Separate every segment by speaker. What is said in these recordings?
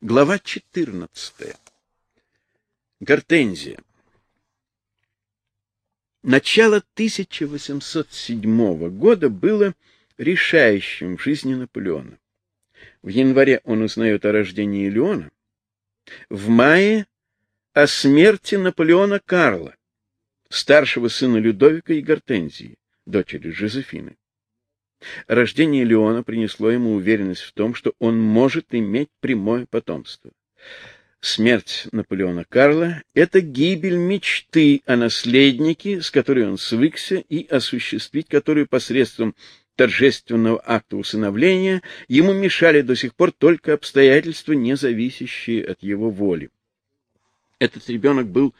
Speaker 1: Глава 14. Гортензия. Начало 1807 года было решающим в жизни Наполеона. В январе он узнает о рождении Леона, в мае о смерти Наполеона Карла, старшего сына Людовика и Гортензии, дочери Жозефины. Рождение Леона принесло ему уверенность в том, что он может иметь прямое потомство. Смерть Наполеона Карла — это гибель мечты о наследнике, с которой он свыкся, и осуществить которую посредством торжественного акта усыновления ему мешали до сих пор только обстоятельства, не зависящие от его воли. Этот ребенок был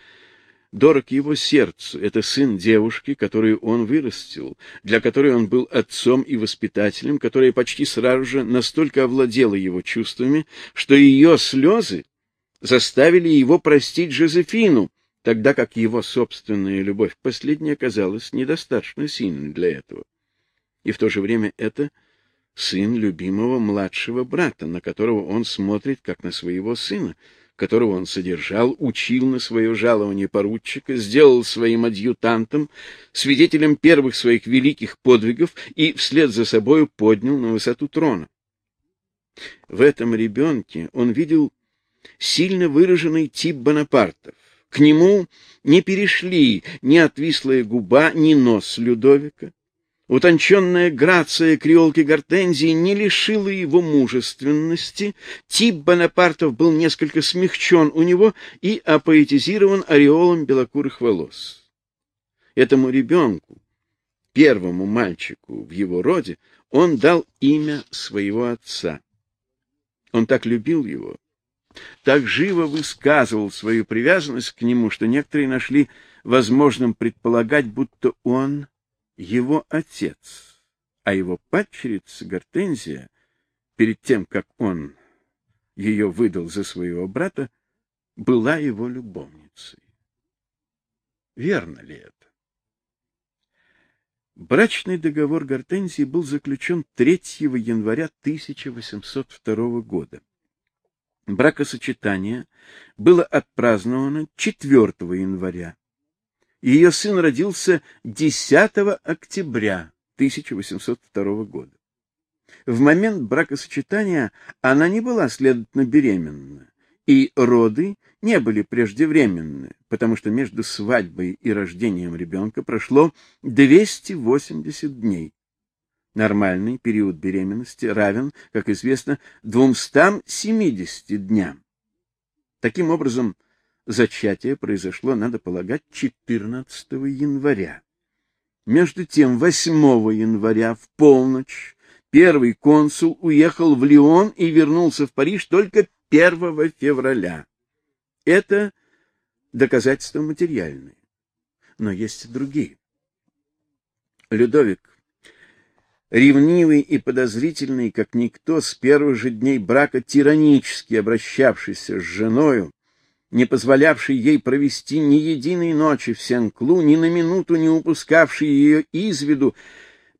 Speaker 1: дорог его сердцу. Это сын девушки, которую он вырастил, для которой он был отцом и воспитателем, которая почти сразу же настолько овладела его чувствами, что ее слезы заставили его простить Жозефину, тогда как его собственная любовь последняя оказалась недостаточно сильной для этого. И в то же время это сын любимого младшего брата, на которого он смотрит как на своего сына, которого он содержал, учил на свое жалование поручика, сделал своим адъютантом, свидетелем первых своих великих подвигов и вслед за собою поднял на высоту трона. В этом ребенке он видел сильно выраженный тип Бонапартов. К нему не перешли ни отвислая губа, ни нос Людовика. Утонченная грация креолки Гортензии не лишила его мужественности, тип Бонапартов был несколько смягчен у него и апоэтизирован ореолом белокурых волос. Этому ребенку, первому мальчику в его роде, он дал имя своего отца. Он так любил его, так живо высказывал свою привязанность к нему, что некоторые нашли возможным предполагать, будто он его отец, а его падчерица Гортензия, перед тем, как он ее выдал за своего брата, была его любовницей. Верно ли это? Брачный договор Гортензии был заключен 3 января 1802 года. Бракосочетание было отпраздновано 4 января ее сын родился 10 октября 1802 года. В момент бракосочетания она не была, следовательно, беременна, и роды не были преждевременны, потому что между свадьбой и рождением ребенка прошло 280 дней. Нормальный период беременности равен, как известно, 270 дням. Таким образом, Зачатие произошло, надо полагать, 14 января. Между тем, 8 января в полночь первый консул уехал в Лион и вернулся в Париж только 1 февраля. Это доказательства материальные. Но есть и другие. Людовик, ревнивый и подозрительный, как никто, с первых же дней брака тиранически обращавшийся с женою, не позволявший ей провести ни единой ночи в Сен-Клу, ни на минуту не упускавший ее из виду,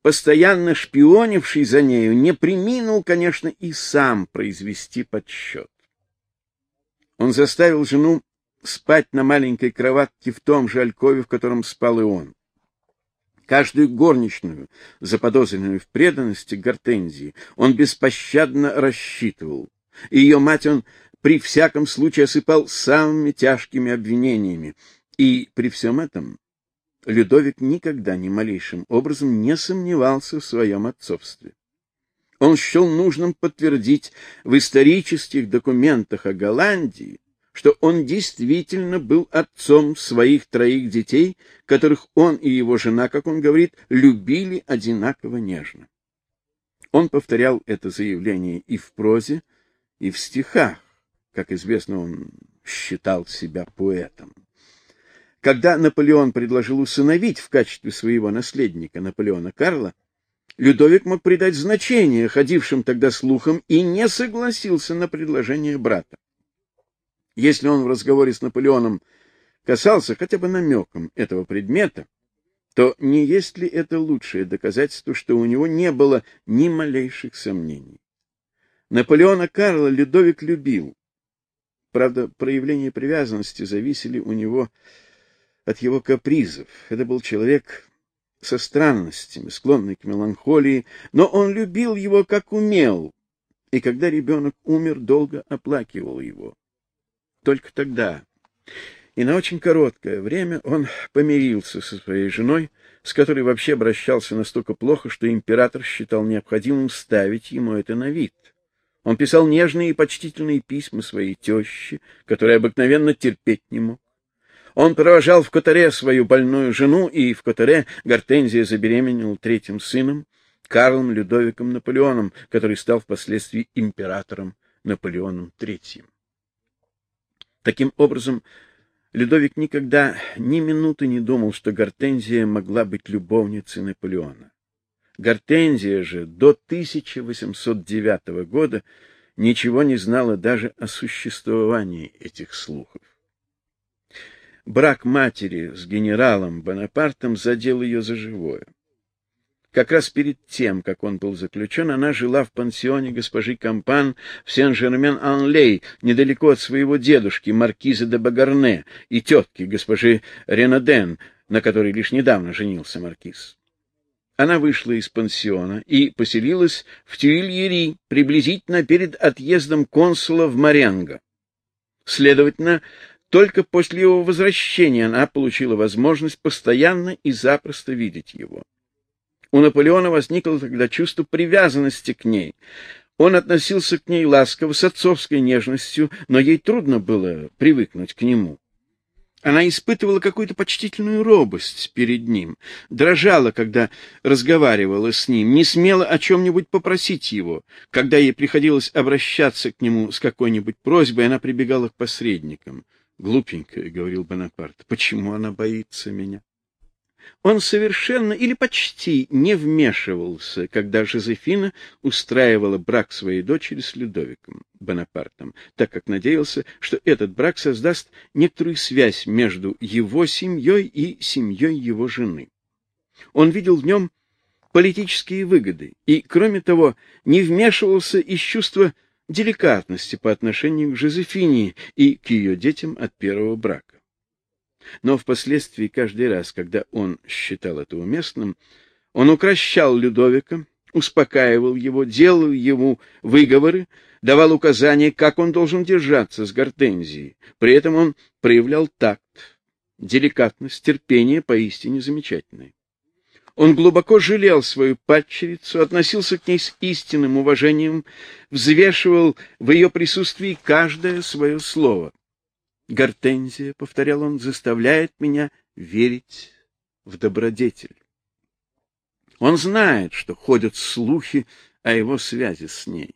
Speaker 1: постоянно шпионивший за нею, не приминул, конечно, и сам произвести подсчет. Он заставил жену спать на маленькой кроватке в том же алькове, в котором спал и он. Каждую горничную, заподозренную в преданности Гортензии, он беспощадно рассчитывал. Ее мать он при всяком случае осыпал самыми тяжкими обвинениями, и при всем этом Людовик никогда ни малейшим образом не сомневался в своем отцовстве. Он счел нужным подтвердить в исторических документах о Голландии, что он действительно был отцом своих троих детей, которых он и его жена, как он говорит, любили одинаково нежно. Он повторял это заявление и в прозе, и в стихах. Как известно, он считал себя поэтом. Когда Наполеон предложил усыновить в качестве своего наследника Наполеона Карла, Людовик мог придать значение ходившим тогда слухам и не согласился на предложение брата. Если он в разговоре с Наполеоном касался хотя бы намеком этого предмета, то не есть ли это лучшее доказательство, что у него не было ни малейших сомнений? Наполеона Карла Людовик любил. Правда, проявления привязанности зависели у него от его капризов. Это был человек со странностями, склонный к меланхолии, но он любил его как умел, и когда ребенок умер, долго оплакивал его. Только тогда, и на очень короткое время, он помирился со своей женой, с которой вообще обращался настолько плохо, что император считал необходимым ставить ему это на вид. Он писал нежные и почтительные письма своей теще, которая обыкновенно терпеть не мог. Он провожал в Котаре свою больную жену, и в Котаре Гортензия забеременела третьим сыном, Карлом Людовиком Наполеоном, который стал впоследствии императором Наполеоном III. Таким образом, Людовик никогда ни минуты не думал, что Гортензия могла быть любовницей Наполеона. Гортензия же до 1809 года ничего не знала даже о существовании этих слухов. Брак матери с генералом Бонапартом задел ее за живое. Как раз перед тем, как он был заключен, она жила в пансионе госпожи Кампан в Сен-Жермен-Ан-Лей, недалеко от своего дедушки, маркиза де Багарне, и тетки госпожи Ренаден, на которой лишь недавно женился маркиз. Она вышла из пансиона и поселилась в Тюильери, приблизительно перед отъездом консула в Маренго. Следовательно, только после его возвращения она получила возможность постоянно и запросто видеть его. У Наполеона возникло тогда чувство привязанности к ней. Он относился к ней ласково, с отцовской нежностью, но ей трудно было привыкнуть к нему. Она испытывала какую-то почтительную робость перед ним, дрожала, когда разговаривала с ним, не смела о чем-нибудь попросить его. Когда ей приходилось обращаться к нему с какой-нибудь просьбой, она прибегала к посредникам. «Глупенькая», — говорил Бонапарт, — «почему она боится меня?» Он совершенно или почти не вмешивался, когда Жозефина устраивала брак своей дочери с Людовиком Бонапартом, так как надеялся, что этот брак создаст некоторую связь между его семьей и семьей его жены. Он видел в нем политические выгоды и, кроме того, не вмешивался из чувства деликатности по отношению к Жозефине и к ее детям от первого брака. Но впоследствии каждый раз, когда он считал это уместным, он укращал Людовика, успокаивал его, делал ему выговоры, давал указания, как он должен держаться с Гортензией. При этом он проявлял такт, деликатность, терпение поистине замечательное. Он глубоко жалел свою падчерицу, относился к ней с истинным уважением, взвешивал в ее присутствии каждое свое слово. Гортензия, — повторял он, — заставляет меня верить в добродетель. Он знает, что ходят слухи о его связи с ней,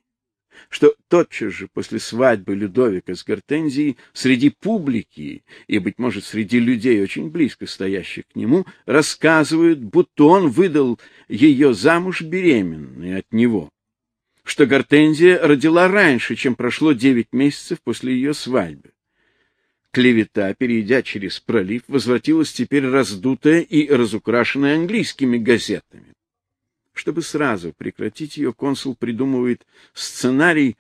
Speaker 1: что тотчас же после свадьбы Людовика с Гортензией среди публики и, быть может, среди людей, очень близко стоящих к нему, рассказывают, будто он выдал ее замуж беременной от него, что Гортензия родила раньше, чем прошло девять месяцев после ее свадьбы. Клевета, перейдя через пролив, возвратилась теперь раздутая и разукрашенная английскими газетами. Чтобы сразу прекратить ее, консул придумывает сценарий,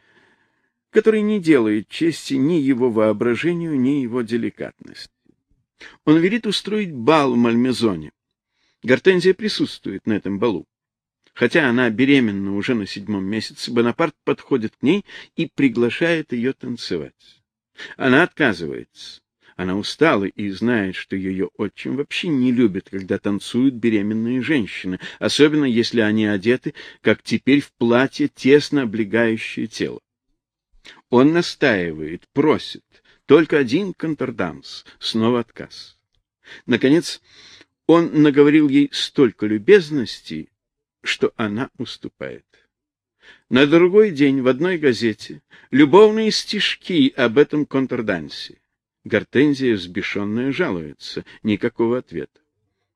Speaker 1: который не делает чести ни его воображению, ни его деликатности. Он велит устроить бал в Мальмезоне. Гортензия присутствует на этом балу. Хотя она беременна уже на седьмом месяце, Бонапарт подходит к ней и приглашает ее танцевать. Она отказывается. Она устала и знает, что ее отчим вообще не любит, когда танцуют беременные женщины, особенно если они одеты, как теперь, в платье, тесно облегающее тело. Он настаивает, просит, только один контрданс, снова отказ. Наконец, он наговорил ей столько любезностей, что она уступает. На другой день в одной газете любовные стишки об этом контрдансе. Гортензия взбешенная жалуется. Никакого ответа.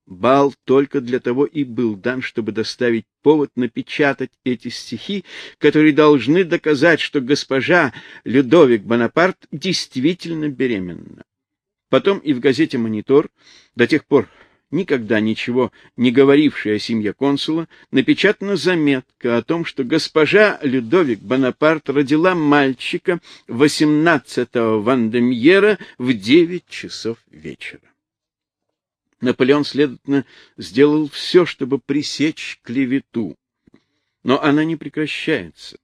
Speaker 1: Бал только для того и был дан, чтобы доставить повод напечатать эти стихи, которые должны доказать, что госпожа Людовик Бонапарт действительно беременна. Потом и в газете «Монитор» до тех пор никогда ничего не говорившей о семье консула, напечатана заметка о том, что госпожа Людовик Бонапарт родила мальчика 18-го Вандемьера в 9 часов вечера. Наполеон, следовательно, сделал все, чтобы пресечь клевету. Но она не прекращается.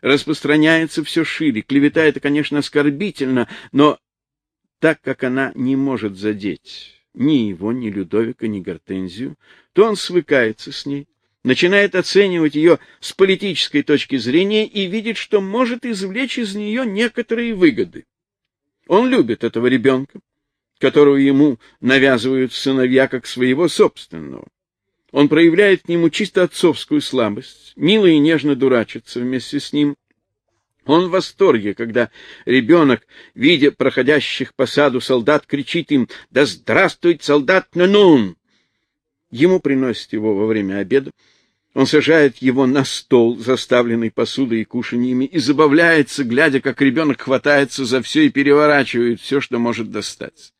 Speaker 1: Распространяется все шире. Клевета это, конечно, оскорбительно, но так как она не может задеть ни его, ни Людовика, ни Гортензию, то он свыкается с ней, начинает оценивать ее с политической точки зрения и видит, что может извлечь из нее некоторые выгоды. Он любит этого ребенка, которого ему навязывают сыновья как своего собственного. Он проявляет к нему чисто отцовскую слабость, мило и нежно дурачится вместе с ним, он в восторге, когда ребенок, видя проходящих по саду солдат, кричит им «Да здравствует солдат Нанун!». Ему приносят его во время обеда. Он сажает его на стол, заставленный посудой и кушаньями, и забавляется, глядя, как ребенок хватается за все и переворачивает все, что может достать.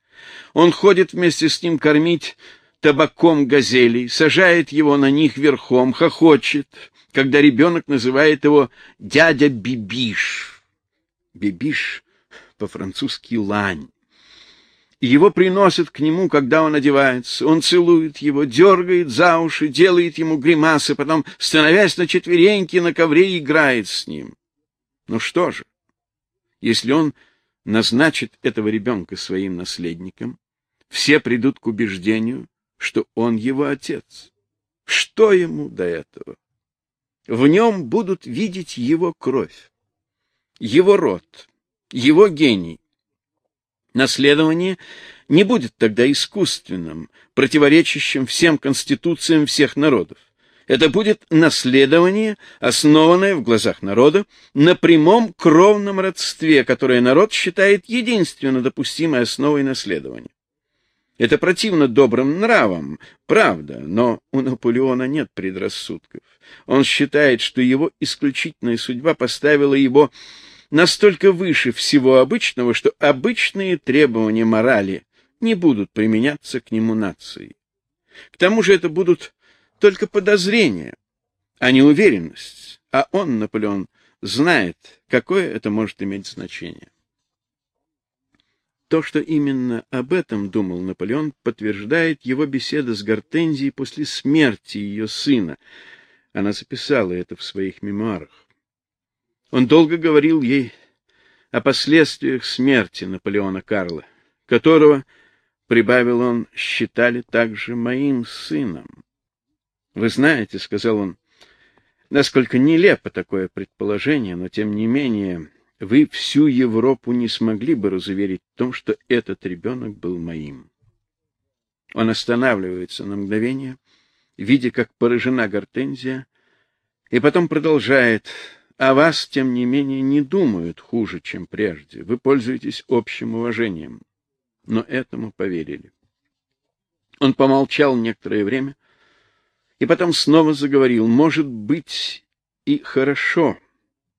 Speaker 1: Он ходит вместе с ним кормить табаком газелей, сажает его на них верхом, хохочет, когда ребенок называет его дядя Бибиш. Бибиш по-французски лань. Его приносят к нему, когда он одевается. Он целует его, дергает за уши, делает ему гримасы, потом, становясь на четвереньки, на ковре играет с ним. Ну что же, если он назначит этого ребенка своим наследником, все придут к убеждению, что он его отец. Что ему до этого? В нем будут видеть его кровь, его род, его гений. Наследование не будет тогда искусственным, противоречащим всем конституциям всех народов. Это будет наследование, основанное в глазах народа на прямом кровном родстве, которое народ считает единственно допустимой основой наследования. Это противно добрым нравам, правда, но у Наполеона нет предрассудков. Он считает, что его исключительная судьба поставила его настолько выше всего обычного, что обычные требования морали не будут применяться к нему нацией. К тому же это будут только подозрения, а не уверенность, а он, Наполеон, знает, какое это может иметь значение. То, что именно об этом думал Наполеон, подтверждает его беседа с Гортензией после смерти ее сына. Она записала это в своих мемуарах. Он долго говорил ей о последствиях смерти Наполеона Карла, которого, прибавил он, считали также моим сыном. Вы знаете, сказал он, насколько нелепо такое предположение, но тем не менее вы всю Европу не смогли бы разуверить в том, что этот ребенок был моим. Он останавливается на мгновение, видя, как поражена Гортензия, и потом продолжает: "А вас, тем не менее, не думают хуже, чем прежде. Вы пользуетесь общим уважением". Но этому поверили. Он помолчал некоторое время и потом снова заговорил: "Может быть, и хорошо,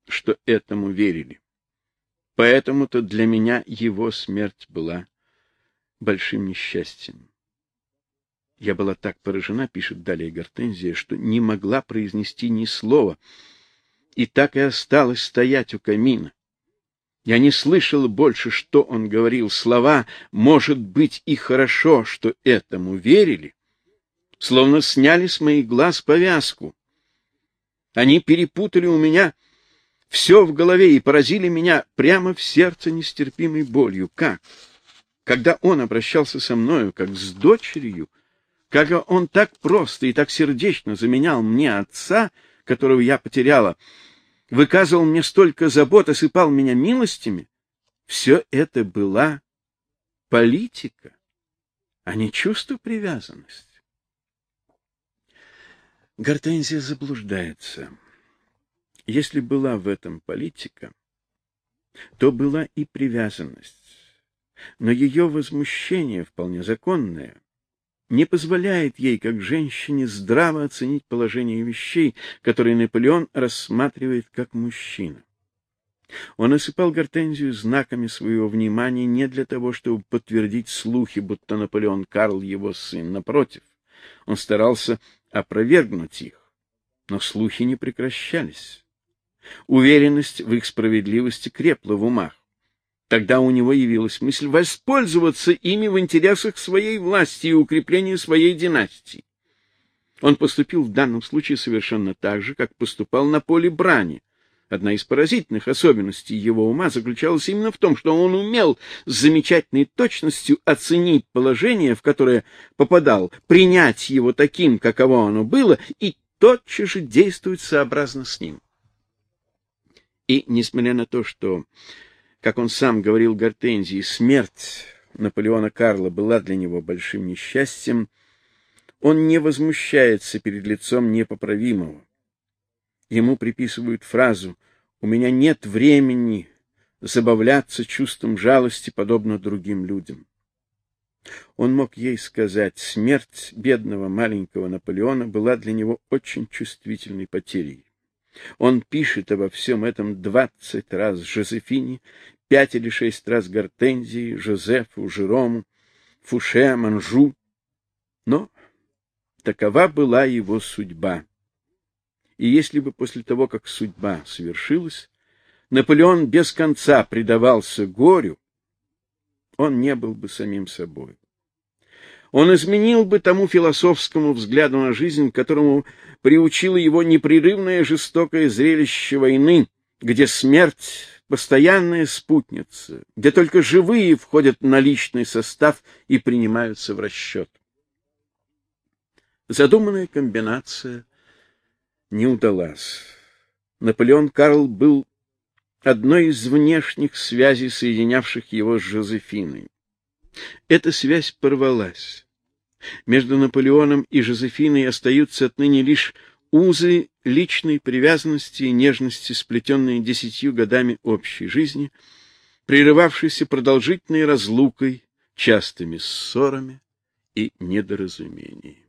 Speaker 1: что этому верили. Поэтому-то для меня его смерть была большим несчастьем. Я была так поражена, пишет далее Гортензия, что не могла произнести ни слова, и так и осталась стоять у камина. Я не слышала больше, что он говорил. Слова «может быть и хорошо, что этому верили», словно сняли с моих глаз повязку. Они перепутали у меня все в голове и поразили меня прямо в сердце нестерпимой болью. Как? Когда он обращался со мною, как с дочерью, как он так просто и так сердечно заменял мне отца, которого я потеряла, выказывал мне столько забот, осыпал меня милостями, все это была политика, а не чувство привязанности. Гортензия заблуждается. Если была в этом политика, то была и привязанность. Но ее возмущение, вполне законное, не позволяет ей, как женщине, здраво оценить положение вещей, которые Наполеон рассматривает как мужчина. Он осыпал Гортензию знаками своего внимания не для того, чтобы подтвердить слухи, будто Наполеон Карл его сын. Напротив, он старался опровергнуть их. Но слухи не прекращались. Уверенность в их справедливости крепла в умах. Тогда у него явилась мысль воспользоваться ими в интересах своей власти и укрепления своей династии. Он поступил в данном случае совершенно так же, как поступал на поле брани. Одна из поразительных особенностей его ума заключалась именно в том, что он умел с замечательной точностью оценить положение, в которое попадал, принять его таким, каково оно было, и тотчас же действовать сообразно с ним. И несмотря на то, что, как он сам говорил Гортензии, смерть Наполеона Карла была для него большим несчастьем, он не возмущается перед лицом непоправимого. Ему приписывают фразу «У меня нет времени забавляться чувством жалости, подобно другим людям». Он мог ей сказать, смерть бедного маленького Наполеона была для него очень чувствительной потерей. Он пишет обо всем этом двадцать раз Жозефине, пять или шесть раз Гортензии, Жозефу, Жерому, Фуше, Манжу. Но такова была его судьба. И если бы после того, как судьба совершилась, Наполеон без конца предавался горю, он не был бы самим собой. Он изменил бы тому философскому взгляду на жизнь, которому приучило его непрерывное жестокое зрелище войны, где смерть — постоянная спутница, где только живые входят на личный состав и принимаются в расчет. Задуманная комбинация не удалась. Наполеон Карл был одной из внешних связей, соединявших его с Жозефиной. Эта связь порвалась. Между Наполеоном и Жозефиной остаются отныне лишь узы личной привязанности и нежности, сплетенные десятью годами общей жизни, прерывавшиеся продолжительной разлукой, частыми ссорами и недоразумениями.